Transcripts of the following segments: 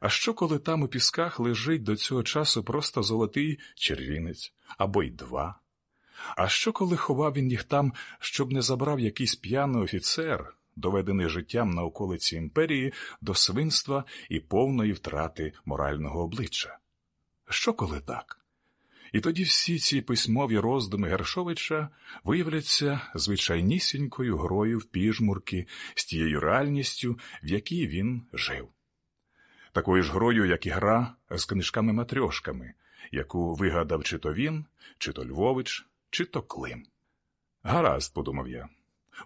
А що, коли там у пісках лежить до цього часу просто золотий червінець або й два? А що, коли ховав він їх там, щоб не забрав якийсь п'яний офіцер, доведений життям на околиці імперії до свинства і повної втрати морального обличчя? Що коли так? І тоді всі ці письмові роздуми Гершовича виявляться звичайнісінькою грою в піжмурки з тією реальністю, в якій він жив. Такою ж грою, як і гра з книжками-матрьошками, яку вигадав чи то він, чи то Львович, чи то Клим. Гаразд, подумав я.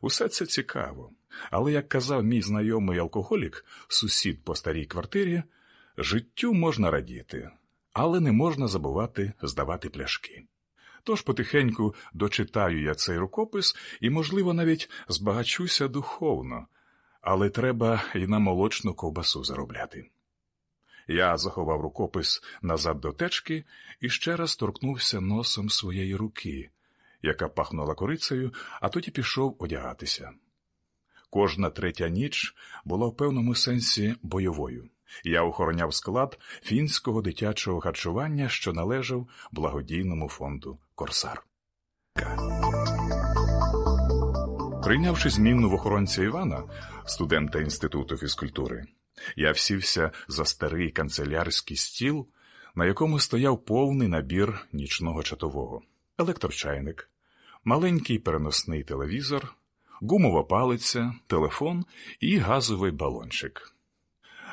Усе це цікаво, але, як казав мій знайомий алкоголік, сусід по старій квартирі, життю можна радіти, але не можна забувати здавати пляшки. Тож потихеньку дочитаю я цей рукопис і, можливо, навіть збагачуся духовно, але треба і на молочну ковбасу заробляти. Я заховав рукопис назад до течки і ще раз торкнувся носом своєї руки, яка пахнула корицею, а тоді пішов одягатися. Кожна третя ніч була в певному сенсі бойовою. Я охороняв склад фінського дитячого харчування, що належав благодійному фонду Корсар. Прийнявши зміну в охоронця Івана, студента інституту фізкультури, я всівся за старий канцелярський стіл, на якому стояв повний набір нічного чатового, електрочайник, маленький переносний телевізор, гумова палиця, телефон і газовий балончик.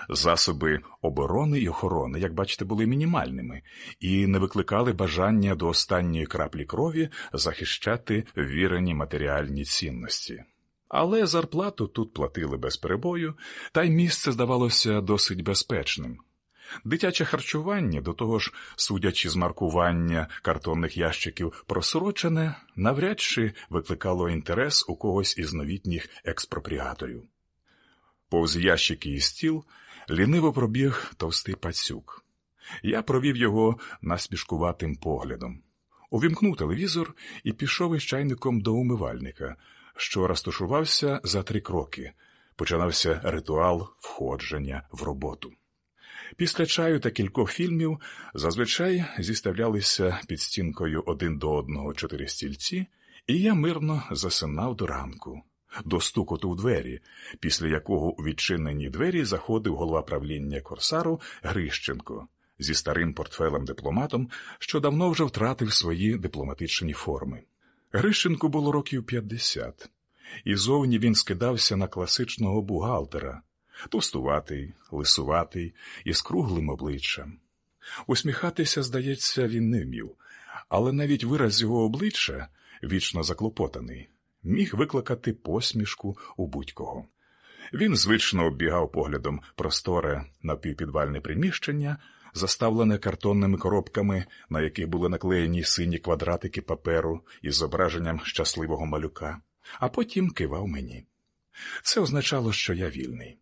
Засоби оборони і охорони, як бачите, були мінімальними і не викликали бажання до останньої краплі крові захищати ввірені матеріальні цінності. Але зарплату тут платили без перебою, та й місце здавалося досить безпечним. Дитяче харчування, до того ж, судячи з маркування картонних ящиків просрочене, навряд чи викликало інтерес у когось із новітніх експропріаторів. Повз ящики і стіл ліниво пробіг товстий пацюк. Я провів його насмішкуватим поглядом, увімкнув телевізор і пішов із чайником до умивальника, що розташувався за три кроки. Починався ритуал входження в роботу. Після чаю та кількох фільмів зазвичай зіставлялися під стінкою один до одного чотири стільці, і я мирно засинав до ранку, до стукоту в двері, після якого у відчинені двері заходив голова правління Корсару Грищенко зі старим портфелем дипломатом, що давно вже втратив свої дипломатичні форми. Грищенку було років 50, і зовні він скидався на класичного бухгалтера, товстуватий, лисуватий і з круглим обличчям. Усміхатися, здається, він не вмів, але навіть вираз його обличчя, вічно заклопотаний, міг викликати посмішку у будь-кого. Він звично оббігав поглядом просторе напівпідвальне приміщення, заставлене картонними коробками, на яких були наклеєні сині квадратики паперу із зображенням щасливого малюка, а потім кивав мені. Це означало, що я вільний.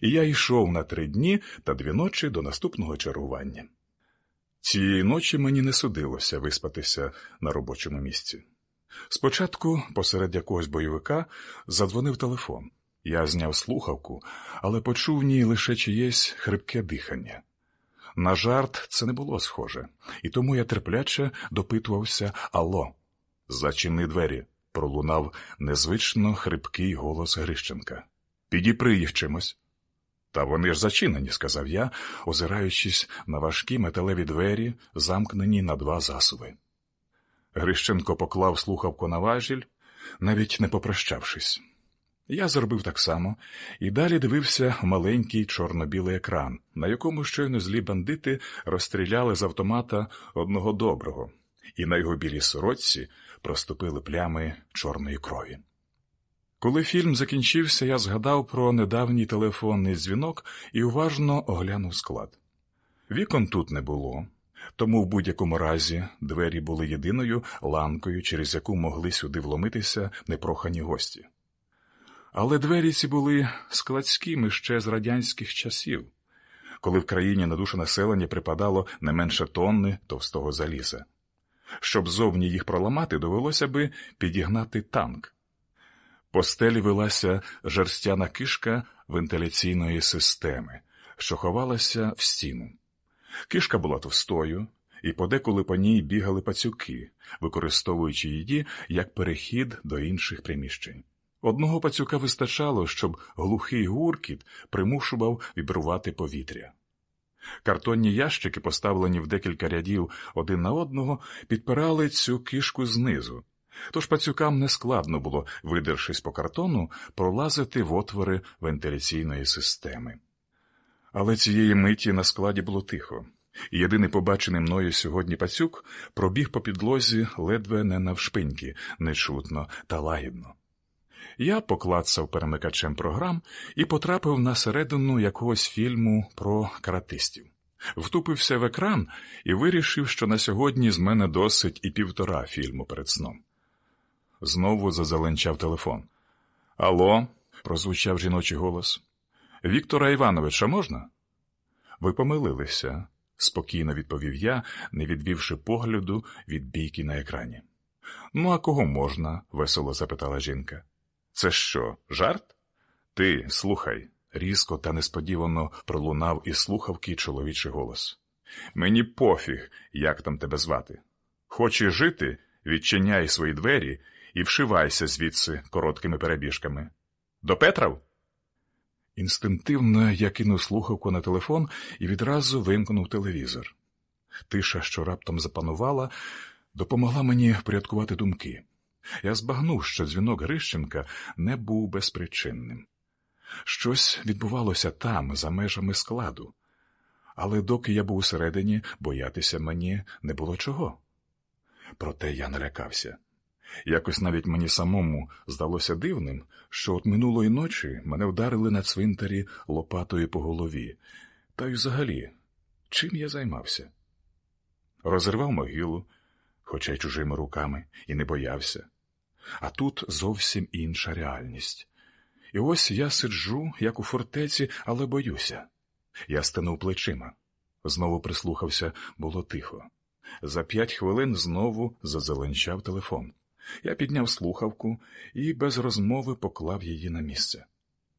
І я йшов на три дні та дві ночі до наступного чергування. Цієї ночі мені не судилося виспатися на робочому місці. Спочатку, посеред якогось бойовика, задзвонив телефон. Я зняв слухавку, але почув в ній лише чиєсь хрипке дихання. На жарт це не було схоже, і тому я терпляче допитувався Алло, зачини двері, пролунав незвично хрипкий голос Грищенка. Підіпри їх чимось. Та вони ж зачинені, сказав я, озираючись на важкі металеві двері, замкнені на два засуви. Грищенко поклав слухавку на важіль, навіть не попрощавшись. Я зробив так само і далі дивився маленький чорно-білий екран, на якому щойно злі бандити розстріляли з автомата одного доброго, і на його білій сорочці проступили плями чорної крові. Коли фільм закінчився, я згадав про недавній телефонний дзвінок і уважно оглянув склад. Вікон тут не було, тому в будь-якому разі двері були єдиною ланкою, через яку могли сюди вломитися непрохані гості. Але двері ці були складськими ще з радянських часів, коли в країні на душу населення припадало не менше тонни товстого заліза. Щоб зовні їх проламати, довелося би підігнати танк. По стелі велася жерстяна кишка вентиляційної системи, що ховалася в стіну. Кишка була товстою, і подеколи по ній бігали пацюки, використовуючи її як перехід до інших приміщень. Одного пацюка вистачало, щоб глухий гуркіт примушував вібрувати повітря. Картонні ящики, поставлені в декілька рядів один на одного, підпирали цю кишку знизу, тож пацюкам нескладно було, видершись по картону, пролазити в отвори вентиляційної системи. Але цієї миті на складі було тихо, і єдиний побачений мною сьогодні пацюк пробіг по підлозі ледве не навшпиньки, нечутно та лагідно. Я поклацав перемикачем програм і потрапив на середину якогось фільму про каратистів. Втупився в екран і вирішив, що на сьогодні з мене досить і півтора фільму перед сном. Знову зазеленчав телефон. Алло, прозвучав жіночий голос. Віктора Івановича можна? Ви помилилися, спокійно відповів я, не відвівши погляду від бійки на екрані. Ну, а кого можна? весело запитала жінка. Це що, жарт? Ти слухай, різко та несподівано пролунав із слухавки чоловічий голос. Мені пофіг, як там тебе звати. Хочеш жити, відчиняй свої двері і вшивайся звідси короткими перебіжками. До Петрав? Інстинктивно я кинув слухавку на телефон і відразу вимкнув телевізор. Тиша, що раптом запанувала, допомогла мені впорядкувати думки. Я збагнув, що дзвінок Грищенка не був безпричинним. Щось відбувалося там, за межами складу, але доки я був усередині, боятися мені не було чого. Проте я не лякався. Якось навіть мені самому здалося дивним, що от минулої ночі мене вдарили на цвинтарі лопатою по голові, та й взагалі, чим я займався? Розірвав могилу, хоча й чужими руками, і не боявся. А тут зовсім інша реальність. І ось я сиджу, як у фортеці, але боюся. Я стенув плечима. Знову прислухався, було тихо. За п'ять хвилин знову зазеленчав телефон. Я підняв слухавку і без розмови поклав її на місце.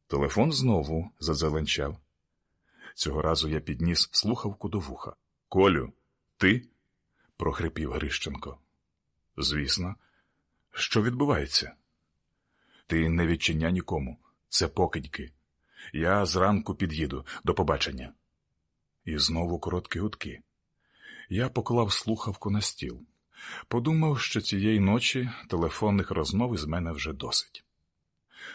Телефон знову зазеленчав. Цього разу я підніс слухавку до вуха. Колю, ти? прохрипів Грищенко. Звісно, що відбувається? Ти не відчиня нікому. Це покидьки. Я зранку під'їду до побачення. І знову короткі гудки. Я поклав слухавку на стіл. Подумав, що цієї ночі телефонних розмов із мене вже досить.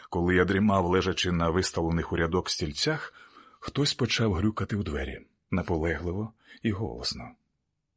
Коли я дрімав, лежачи на виставлених у рядок стільцях, хтось почав грюкати у двері наполегливо і голосно.